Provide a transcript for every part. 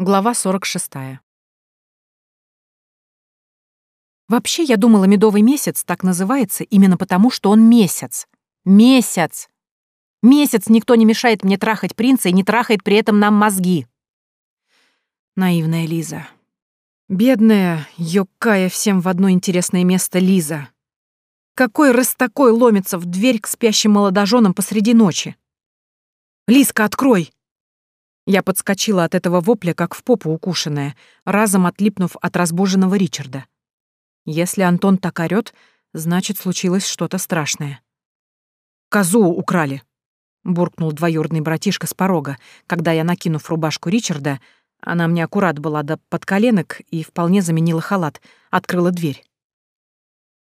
Глава 46. Вообще, я думала, медовый месяц так называется именно потому, что он месяц. Месяц! Месяц никто не мешает мне трахать принца и не трахает при этом нам мозги. Наивная Лиза. Бедная, ёкая всем в одно интересное место Лиза. Какой раз такой ломится в дверь к спящим молодоженам посреди ночи? «Лизка, открой!» Я подскочила от этого вопля, как в попу укушенная, разом отлипнув от разбуженного Ричарда. Если Антон так орёт, значит, случилось что-то страшное. «Козу украли!» — буркнул двоюродный братишка с порога, когда я, накинув рубашку Ричарда, она мне аккурат была до подколенок и вполне заменила халат, открыла дверь.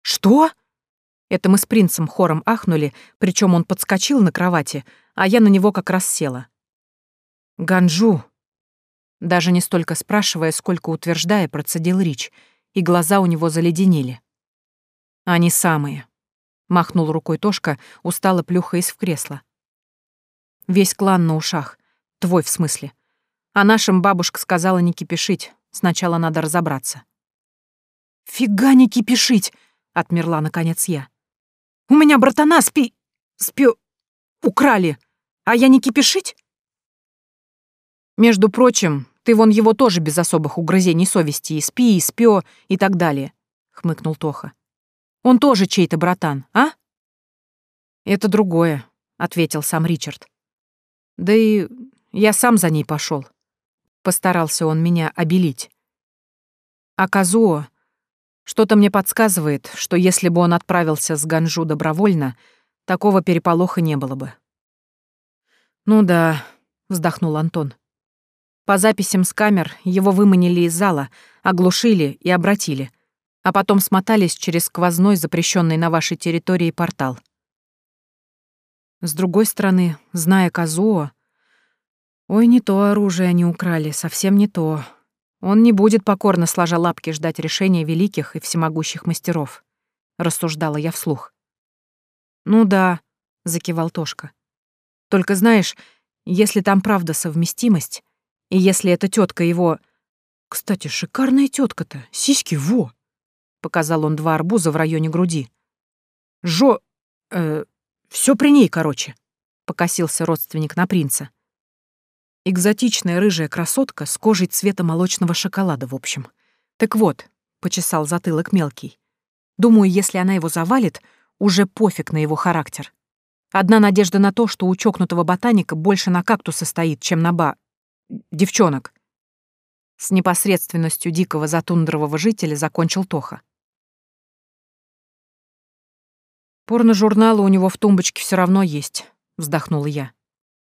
«Что?» Это мы с принцем хором ахнули, причем он подскочил на кровати, а я на него как раз села. «Ганжу!» Даже не столько спрашивая, сколько утверждая, процедил Рич, и глаза у него заледенели. «Они самые», — махнул рукой Тошка, устало плюхаясь в кресло. «Весь клан на ушах. Твой, в смысле. А нашим бабушка сказала не кипишить. Сначала надо разобраться». «Фига не кипишить!» — отмерла, наконец, я. «У меня братана спи... спи... украли, а я не кипишить?» Между прочим, ты вон его тоже без особых угрызений совести и спи, и спё, и так далее», — хмыкнул Тоха. «Он тоже чей-то братан, а?» «Это другое», — ответил сам Ричард. «Да и я сам за ней пошел. Постарался он меня обелить. А Казуо... Что-то мне подсказывает, что если бы он отправился с Ганжу добровольно, такого переполоха не было бы. «Ну да», — вздохнул Антон. По записям с камер его выманили из зала, оглушили и обратили, а потом смотались через сквозной, запрещенный на вашей территории, портал. С другой стороны, зная Казуо... Ой, не то оружие они украли, совсем не то. Он не будет покорно сложа лапки ждать решения великих и всемогущих мастеров, — рассуждала я вслух. «Ну да», — закивал Тошка. «Только знаешь, если там правда совместимость, и если эта тетка его... Кстати, шикарная тетка-то, сиськи во! Показал он два арбуза в районе груди. Жо... Э, все при ней, короче, покосился родственник на принца. Экзотичная рыжая красотка с кожей цвета молочного шоколада, в общем. Так вот, почесал затылок мелкий. Думаю, если она его завалит, уже пофиг на его характер. Одна надежда на то, что у чокнутого ботаника больше на кактуса стоит, чем на ба девчонок!» С непосредственностью дикого затундрового жителя закончил Тоха. «Порно-журналы у него в тумбочке все равно есть», — вздохнула я.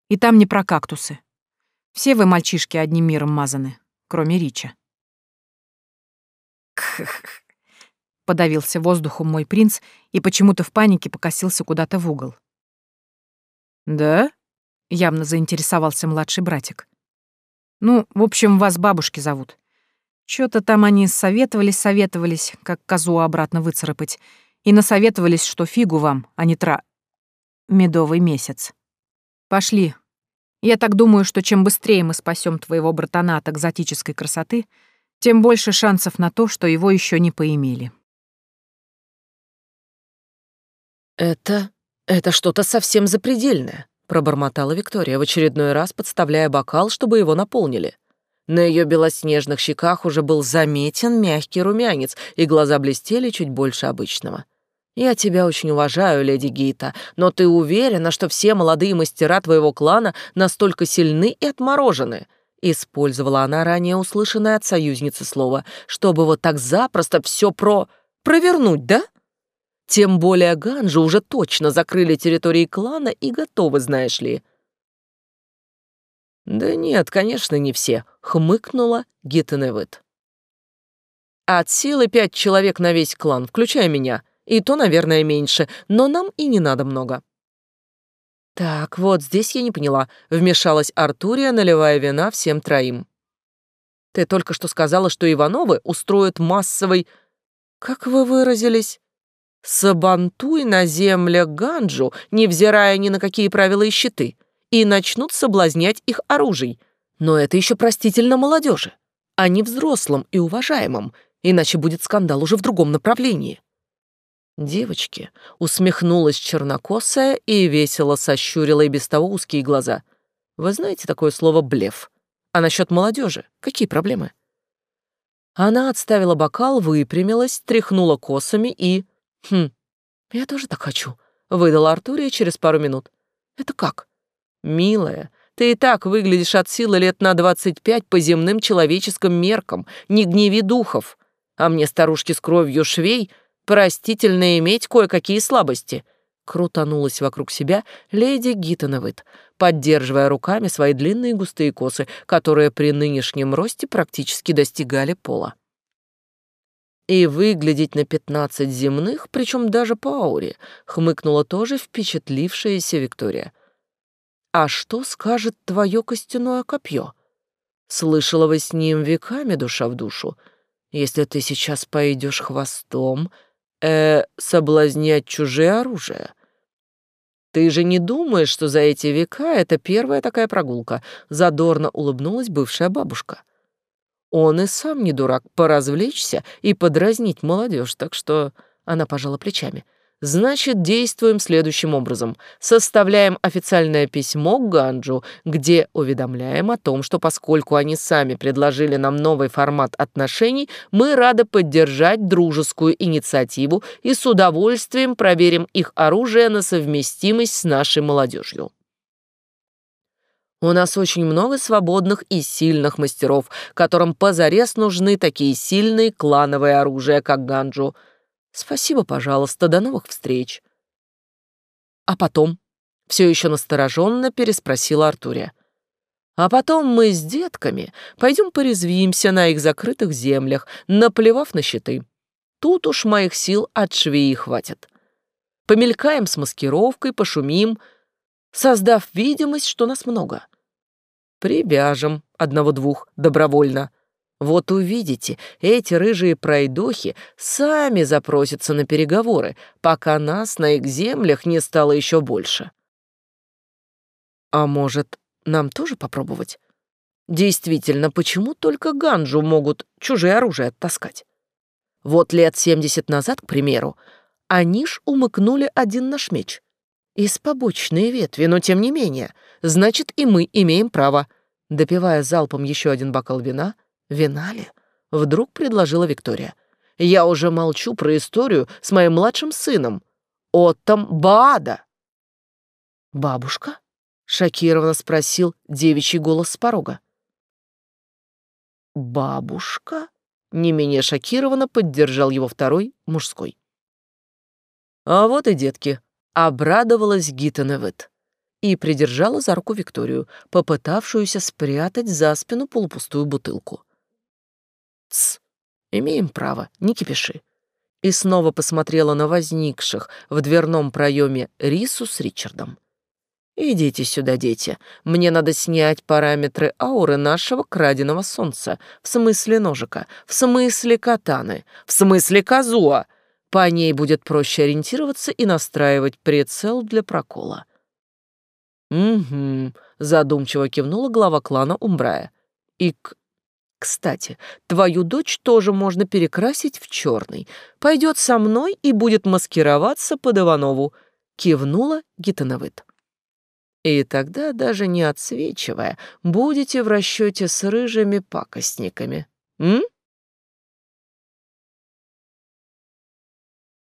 «И там не про кактусы. Все вы, мальчишки, одним миром мазаны, кроме Рича». «Кх-х-х!» — подавился воздухом мой принц и почему-то в панике покосился куда-то в угол. «Да?» — явно заинтересовался младший братик. Ну, в общем, вас бабушки зовут. Чё-то там они советовались-советовались, как козу обратно выцарапать, и насоветовались, что фигу вам, а не тра... Медовый месяц. Пошли. Я так думаю, что чем быстрее мы спасем твоего братана от экзотической красоты, тем больше шансов на то, что его еще не поимели. Это... это что-то совсем запредельное. Пробормотала Виктория, в очередной раз подставляя бокал, чтобы его наполнили. На ее белоснежных щеках уже был заметен мягкий румянец, и глаза блестели чуть больше обычного. «Я тебя очень уважаю, леди Гита, но ты уверена, что все молодые мастера твоего клана настолько сильны и отморожены?» Использовала она ранее услышанное от союзницы слово, чтобы вот так запросто все про... провернуть, да? Тем более Ганжи уже точно закрыли территории клана и готовы, знаешь ли. «Да нет, конечно, не все», — хмыкнула Гиттеневит. «От силы пять человек на весь клан, включая меня. И то, наверное, меньше, но нам и не надо много». «Так, вот здесь я не поняла», — вмешалась Артурия, наливая вина всем троим. «Ты только что сказала, что Ивановы устроят массовый...» «Как вы выразились?» Сабантуй на земле Ганджу, невзирая ни на какие правила и щиты, и начнут соблазнять их оружий. Но это еще простительно молодежи, а не взрослым и уважаемым, иначе будет скандал уже в другом направлении. Девочки усмехнулась чернокосая и весело сощурила и без того узкие глаза. Вы знаете такое слово «блеф»? А насчет молодежи? Какие проблемы? Она отставила бокал, выпрямилась, тряхнула косами и Хм, я тоже так хочу, выдала Артурия через пару минут. Это как? Милая, ты и так выглядишь от силы лет на 25 по земным человеческим меркам, не гневи духов. А мне, старушки с кровью швей, простительно иметь кое-какие слабости. Крутанулась вокруг себя леди Гиттоновит, поддерживая руками свои длинные густые косы, которые при нынешнем росте практически достигали пола. «И выглядеть на пятнадцать земных, причем даже по ауре», — хмыкнула тоже впечатлившаяся Виктория. «А что скажет твое костяное копье?» «Слышала вы с ним веками душа в душу. Если ты сейчас пойдешь хвостом, э, соблазнять чужие оружие». «Ты же не думаешь, что за эти века это первая такая прогулка?» — задорно улыбнулась бывшая бабушка. Он и сам не дурак поразвлечься и подразнить молодежь, так что...» Она пожала плечами. «Значит, действуем следующим образом. Составляем официальное письмо к Ганджу, где уведомляем о том, что поскольку они сами предложили нам новый формат отношений, мы рады поддержать дружескую инициативу и с удовольствием проверим их оружие на совместимость с нашей молодежью». У нас очень много свободных и сильных мастеров, которым позарез нужны такие сильные клановые оружия, как ганджу. Спасибо, пожалуйста, до новых встреч. А потом? Все еще настороженно переспросила Артурия. А потом мы с детками пойдем порезвимся на их закрытых землях, наплевав на щиты. Тут уж моих сил от швеи хватит. Помелькаем с маскировкой, пошумим, создав видимость, что нас много. Прибяжем одного-двух добровольно. Вот увидите, эти рыжие пройдохи сами запросятся на переговоры, пока нас на их землях не стало еще больше. А может, нам тоже попробовать? Действительно, почему только ганжу могут чужие оружие оттаскать? Вот лет 70 назад, к примеру, они ж умыкнули один наш меч из побочной ветви, но тем не менее. Значит, и мы имеем право». Допивая залпом еще один бокал вина, вина ли? Вдруг предложила Виктория. «Я уже молчу про историю с моим младшим сыном, Оттом Баада». «Бабушка?» — шокированно спросил девичий голос с порога. «Бабушка?» — не менее шокированно поддержал его второй, мужской. «А вот и детки», Обрадовалась Гиттеневит и придержала за руку Викторию, попытавшуюся спрятать за спину полупустую бутылку. «Тсс, имеем право, не кипиши». И снова посмотрела на возникших в дверном проеме Рису с Ричардом. «Идите сюда, дети. Мне надо снять параметры ауры нашего краденого солнца. В смысле ножика, в смысле катаны, в смысле козуа!» По ней будет проще ориентироваться и настраивать прицел для прокола. «Угу», — задумчиво кивнула глава клана Умбрая. «И к... Кстати, твою дочь тоже можно перекрасить в черный. Пойдет со мной и будет маскироваться под Иванову», — кивнула Гитановыт. И тогда, даже не отсвечивая, будете в расчете с рыжими пакостниками. М?